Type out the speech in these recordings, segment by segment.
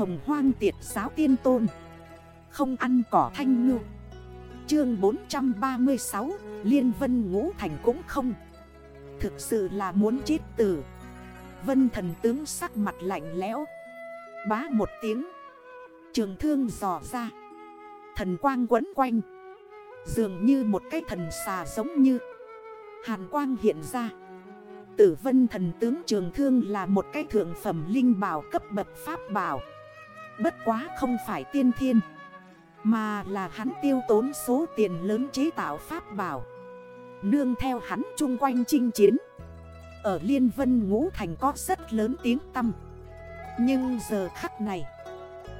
hồng hoang tiệt giáo tiên tôn. Không ăn cỏ thanh ngư. Chương 436 Liên vân ngũ thành cũng không. Thực sự là muốn chết tử. Vân thần tướng sắc mặt lạnh lẽo. Bá một tiếng. Trường thương dò ra. Thần quang quấn quanh. Dường như một cái thần xà giống như. Hàn quang hiện ra. Tử vân thần tướng trường thương là một cái thượng phẩm linh bảo cấp bậc pháp bảo. Bất quá không phải tiên thiên, Mà là hắn tiêu tốn số tiền lớn chế tạo pháp bảo. Nương theo hắn chung quanh chinh chiến, Ở Liên Vân Ngũ Thành có rất lớn tiếng tâm Nhưng giờ khắc này,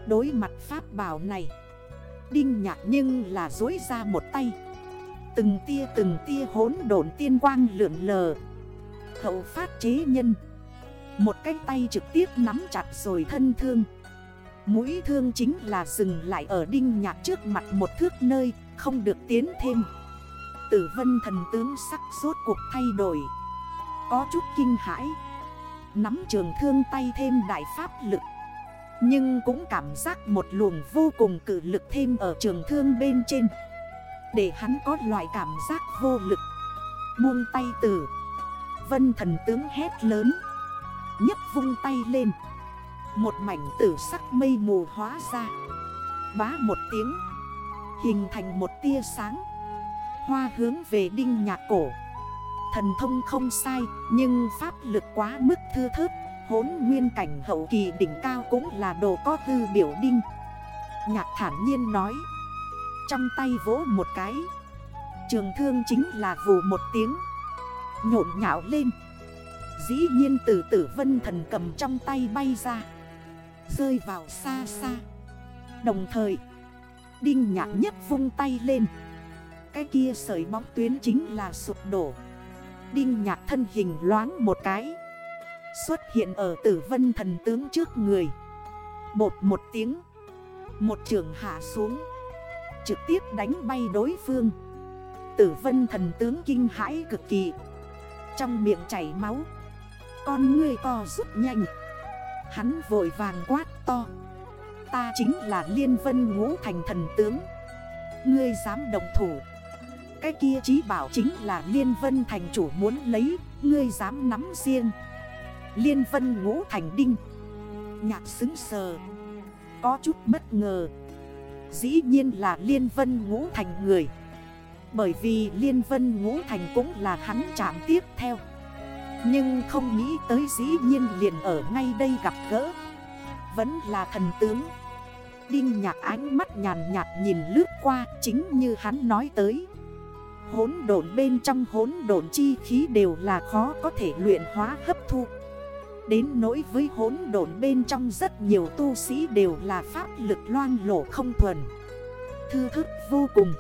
Đối mặt pháp bảo này, Đinh nhạc nhưng là dối ra một tay. Từng tia từng tia hốn độn tiên quang lượn lờ, Hậu phát chế nhân. Một cái tay trực tiếp nắm chặt rồi thân thương. Mũi thương chính là dừng lại ở đinh nhạc trước mặt một thước nơi, Không được tiến thêm. Tử vân thần tướng sắc rốt cuộc thay đổi. Có chút kinh hãi. Nắm trường thương tay thêm đại pháp lực. Nhưng cũng cảm giác một luồng vô cùng cử lực thêm ở trường thương bên trên. Để hắn có loại cảm giác vô lực. Buông tay tử. Vân thần tướng hét lớn. Nhấc vung tay lên. Một mảnh tử sắc mây mù hóa ra. Bá một tiếng. Hình thành một tia sáng. Hoa hướng về đinh nhạc cổ. Thần thông không sai, Nhưng pháp lực quá mức thư thớt. Hốn nguyên cảnh hậu kỳ đỉnh cao cũng là đồ có tư biểu đinh. Nhạc thản nhiên nói. Trong tay vỗ một cái. Trường thương chính là vù một tiếng. Nhộn nhạo lên. Dĩ nhiên từ tử vân thần cầm trong tay bay ra. Rơi vào xa xa. Đồng thời, Đinh nhạc nhất vung tay lên. Cái kia sợi bóng tuyến chính là sụp đổ. Đinh nhạc thân hình loáng một cái. Xuất hiện ở tử vân thần tướng trước người. Bột một tiếng, Một trường hạ xuống. Trực tiếp đánh bay đối phương. Tử vân thần tướng kinh hãi cực kỳ. Trong miệng chảy máu. Con ngươi co rút nhanh. Hắn vội vàng quát to. Ta chính là Liên Vân Ngũ Thành thần tướng. Ngươi dám đồng thủ. Cái kia chí bảo chính là Liên Vân Thành chủ muốn lấy. Ngươi dám nắm riêng. Liên Vân Ngũ Thành đinh. Nhạc xứng sờ. Có chút bất ngờ. Dĩ nhiên là Liên Vân Ngũ Thành người. Bởi vì Liên Vân Ngũ Thành cũng là hắn chạm tiếp theo. Nhưng không nghĩ tới dĩ nhiên liền ở ngay đây gặp gỡ. Vẫn là thần tướng. Đinh nhạc ánh mắt nhàn nhạt nhìn lướt qua, chính như hắn nói tới. Hốn độn bên trong hốn độn chi khí đều là khó có thể luyện hóa hấp thu. Đến nỗi với hốn độn bên trong rất nhiều tu sĩ đều là pháp lực loan lộ không thuần. Thư thức vô cùng.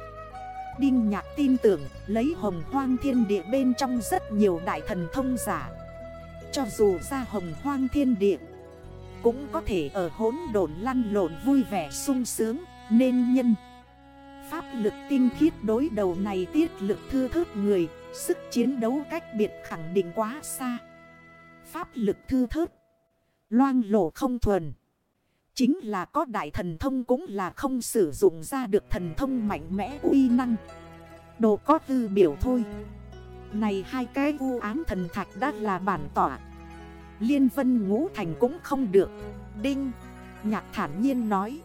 Đinh Nhạc tin tưởng, lấy hồng hoang thiên địa bên trong rất nhiều đại thần thông giả. Cho dù ra hồng hoang thiên địa, Cũng có thể ở hốn đồn lăn lộn vui vẻ sung sướng, Nên nhân Pháp lực tinh khiết đối đầu này tiết lực thư thớt người, Sức chiến đấu cách biệt khẳng định quá xa. Pháp lực thư thớt loang lộ không thuần. Chính là có đại thần thông cũng là không sử dụng ra được thần thông mạnh mẽ uy năng. Đồ có tư biểu thôi. Này hai cái vu án thần thạch đã là bản tỏa. Liên vân ngũ thành cũng không được. Đinh Nhạc thản nhiên nói.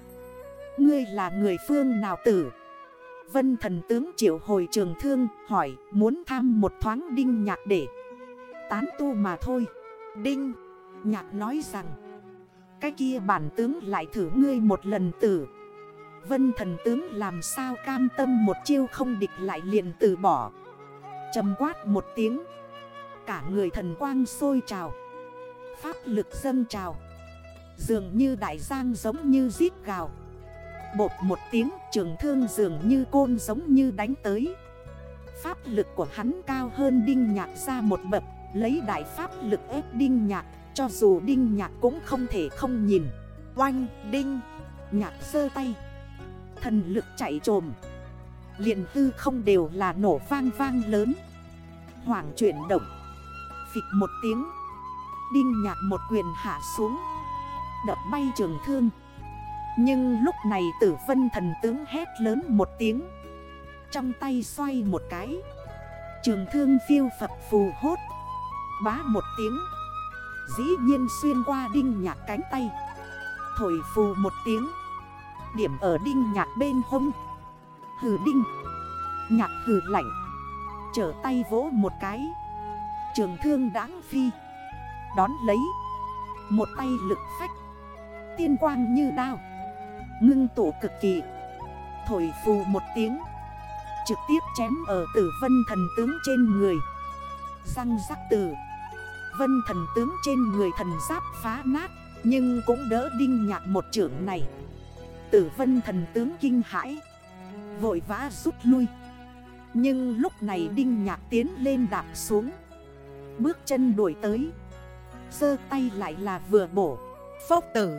Ngươi là người phương nào tử? Vân thần tướng triệu hồi trường thương hỏi, muốn tham một thoáng đinh nhạc để Tán tu mà thôi. Đinh Nhạc nói rằng cái kia bản tướng lại thử ngươi một lần tử. Vân thần tướng làm sao cam tâm một chiêu không địch lại liền từ bỏ. Trầm quát một tiếng. Cả người thần quang sôi trào. Pháp lực dâng trào. Dường như đại giang giống như giết gào. Bột một tiếng trường thương dường như côn giống như đánh tới. Pháp lực của hắn cao hơn đinh nhạc ra một bậc, Lấy đại pháp lực ép đinh nhạc cho dù đinh nhạc cũng không thể không nhìn. Oanh, đinh Nhạc sơ tay. Thần lực chạy trồm. Liền hư không đều là nổ vang vang lớn. Hoàng chuyển động. Phịch một tiếng. Đinh nhạc một quyền hạ xuống. Đập bay trường thương. Nhưng lúc này tử vân thần tướng hét lớn một tiếng. Trong tay xoay một cái. Trường thương phiêu phập phù hốt. Bá một tiếng. Dĩ nhiên xuyên qua đinh nhạc cánh tay. Thổi phù một tiếng. Điểm ở đinh nhạc bên hông. Hừ đinh. Nhạc hừ lạnh. Chở tay vỗ một cái. Trường thương đáng phi. Đón lấy. Một tay lực phách. Tiên quang như đao. Ngưng tổ cực kỳ. Thổi phù một tiếng. Trực tiếp chém ở tử vân thần tướng trên người. Răng rắc tử Vân thần tướng trên người thần giáp phá nát, Nhưng cũng đỡ đinh nhạc một trưởng này. Tử vân thần tướng kinh hãi, Vội vã rút lui. Nhưng lúc này đinh nhạc tiến lên đạp xuống, Bước chân đuổi tới Sơ tay lại là vừa bổ. Phốc tử,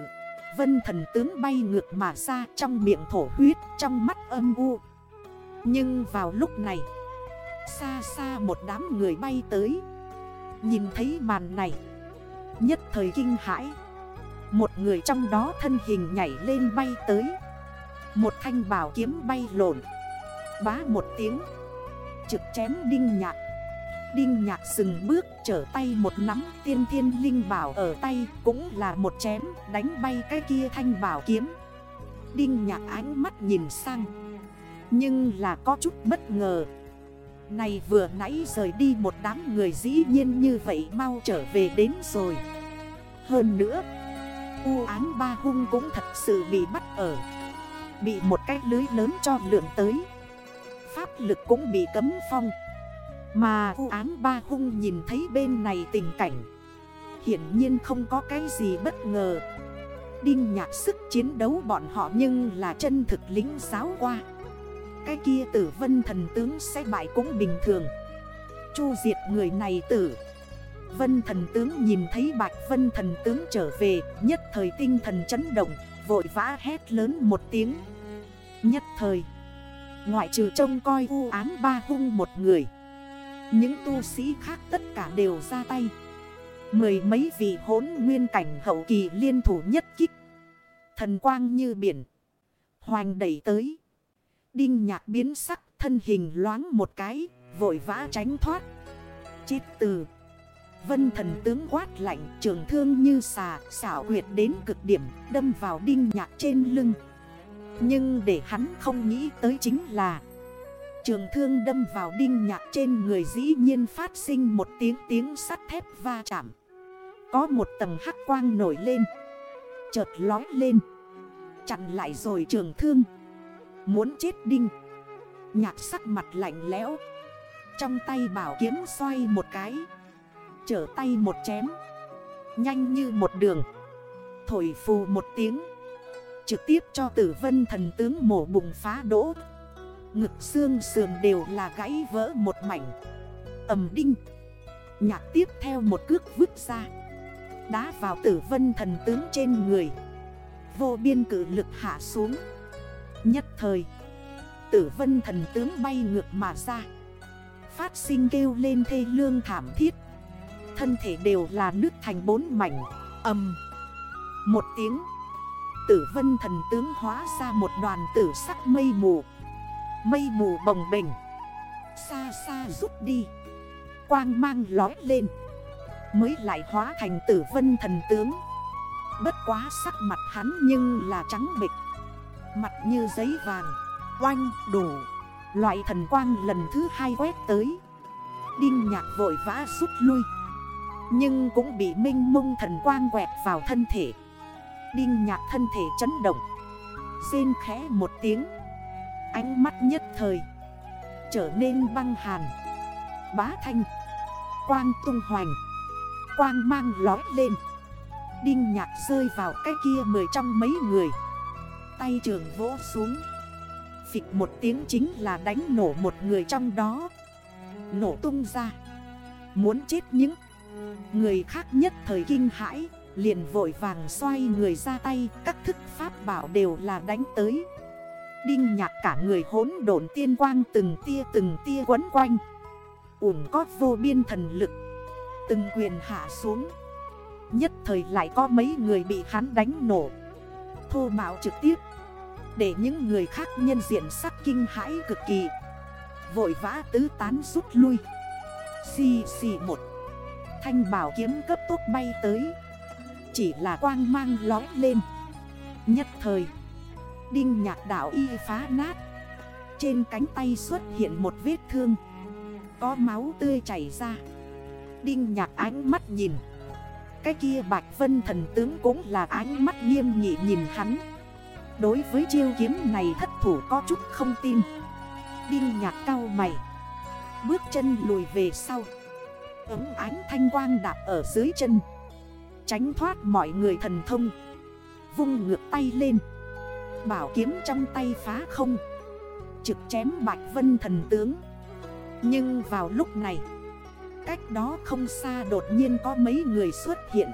Vân thần tướng bay ngược mà ra trong miệng thổ huyết, Trong mắt âm u. Nhưng vào lúc này, Xa xa một đám người bay tới Nhìn thấy màn này. Nhất thời kinh hãi. Một người trong đó thân hình nhảy lên bay tới. Một thanh bảo kiếm bay lộn. Bá một tiếng. Trực chém đinh nhạc. Đinh nhạc dừng bước, trở tay một nắm tiên thiên linh bảo ở tay, Cũng là một chém, đánh bay cái kia thanh bảo kiếm. Đinh nhạc ánh mắt nhìn sang. Nhưng là có chút bất ngờ. Này vừa nãy rời đi một đám người dĩ nhiên như vậy mau trở về đến rồi. Hơn nữa, U án ba hung cũng thật sự bị bắt ở. Bị một cái lưới lớn cho lượng tới. Pháp lực cũng bị cấm phong. Mà u án ba hung nhìn thấy bên này tình cảnh. Hiển nhiên không có cái gì bất ngờ. Đinh nhạc sức chiến đấu bọn họ nhưng là chân thực lính giáo qua. Cái kia tử vân thần tướng sẽ bại cũng bình thường. Chu diệt người này tử. Vân thần tướng nhìn thấy bạch vân thần tướng trở về, Nhất thời tinh thần chấn động, Vội vã hét lớn một tiếng. Nhất thời, Ngoại trừ trông coi u án ba hung một người, những tu sĩ khác tất cả đều ra tay. Mười mấy vị hốn nguyên cảnh hậu kỳ liên thủ nhất kích. Thần quang như biển, Hoành đẩy tới. Đinh nhạc biến sắc, thân hình loáng một cái, Vội vã tránh thoát Chết từ Vân thần tướng quát lạnh, trường thương như xà, xảo huyệt đến cực điểm, Đâm vào đinh nhạc trên lưng Nhưng để hắn không nghĩ tới chính là, Trường thương đâm vào đinh nhạc trên người dĩ nhiên phát sinh một tiếng tiếng sắt thép va chạm. Có một tầng hắc quang nổi lên. Chợt lói lên. Chặn lại rồi trường thương. Muốn chết đinh. Nhạc sắc mặt lạnh lẽo. Trong tay bảo kiếm xoay một cái. chở tay một chém. Nhanh như một đường. Thổi phù một tiếng. Trực tiếp cho tử vân thần tướng mổ bụng phá đỗ. Ngực xương sườn đều là gãy vỡ một mảnh Ẩm đinh Nhạc tiếp theo một cước vứt ra Đá vào tử vân thần tướng trên người Vô biên cử lực hạ xuống Nhất thời, Tử vân thần tướng bay ngược mà ra. Phát sinh kêu lên thê lương thảm thiết. Thân thể đều là nước thành bốn mảnh. Âm. Một tiếng, Tử vân thần tướng hóa ra một đoàn tử sắc mây mù. Mây mù bồng bình Xa xa rút đi. Quang mang lói lên. Mới lại hóa thành tử vân thần tướng. Bất quá sắc mặt hắn nhưng là trắng bịch Mặt như giấy vàng, Oanh đổ. Loại thần quang lần thứ hai quét tới. Đinh nhạc vội vã rút lui. Nhưng cũng bị minh mông thần quang quẹt vào thân thể. Đinh nhạc thân thể chấn động. Xên khẽ một tiếng. Ánh mắt nhất thời. Trở nên băng hàn. Bá thanh. Quang tung hoành. Quang mang lói lên. Đinh nhạc rơi vào cái kia mười trong mấy người. Tay trường vỗ xuống. Phịch một tiếng chính là đánh nổ một người trong đó. Nổ tung ra. Muốn chết những Người khác nhất thời kinh hãi, Liền vội vàng xoay người ra tay, Các thức pháp bảo đều là đánh tới. Đinh nhạc cả người hốn độn tiên quang từng tia từng tia quấn quanh. Uổng có vô biên thần lực. Từng quyền hạ xuống. Nhất thời lại có mấy người bị hắn đánh nổ. Thô bạo trực tiếp. Để những người khác nhân diện sắc kinh hãi cực kỳ. Vội vã tứ tán rút lui. Xì xì một. Thanh bảo kiếm cấp tốc bay tới. Chỉ là quang mang lói lên. Nhất thời, Đinh nhạc đảo y phá nát. Trên cánh tay xuất hiện một vết thương. Có máu tươi chảy ra. Đinh nhạc ánh mắt nhìn. Cái kia Bạch Vân thần tướng cũng là ánh mắt nghiêm nghị nhìn hắn. Đối với chiêu kiếm này thất thủ có chút không tin. Đinh nhạc cao mày. Bước chân lùi về sau. Ấm ánh thanh quang đạp ở dưới chân. Tránh thoát mọi người thần thông. Vung ngược tay lên. Bảo kiếm trong tay phá không. Trực chém Bạch Vân thần tướng. Nhưng vào lúc này, Cách đó không xa đột nhiên có mấy người xuất hiện.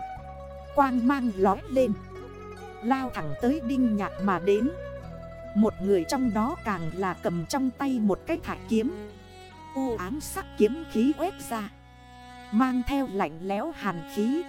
Quang mang lói lên. Lao thẳng tới đinh nhạc mà đến. Một người trong đó càng là cầm trong tay một cái thải kiếm. U ám sắc kiếm khí quét ra, Mang theo lạnh lẽo hàn khí.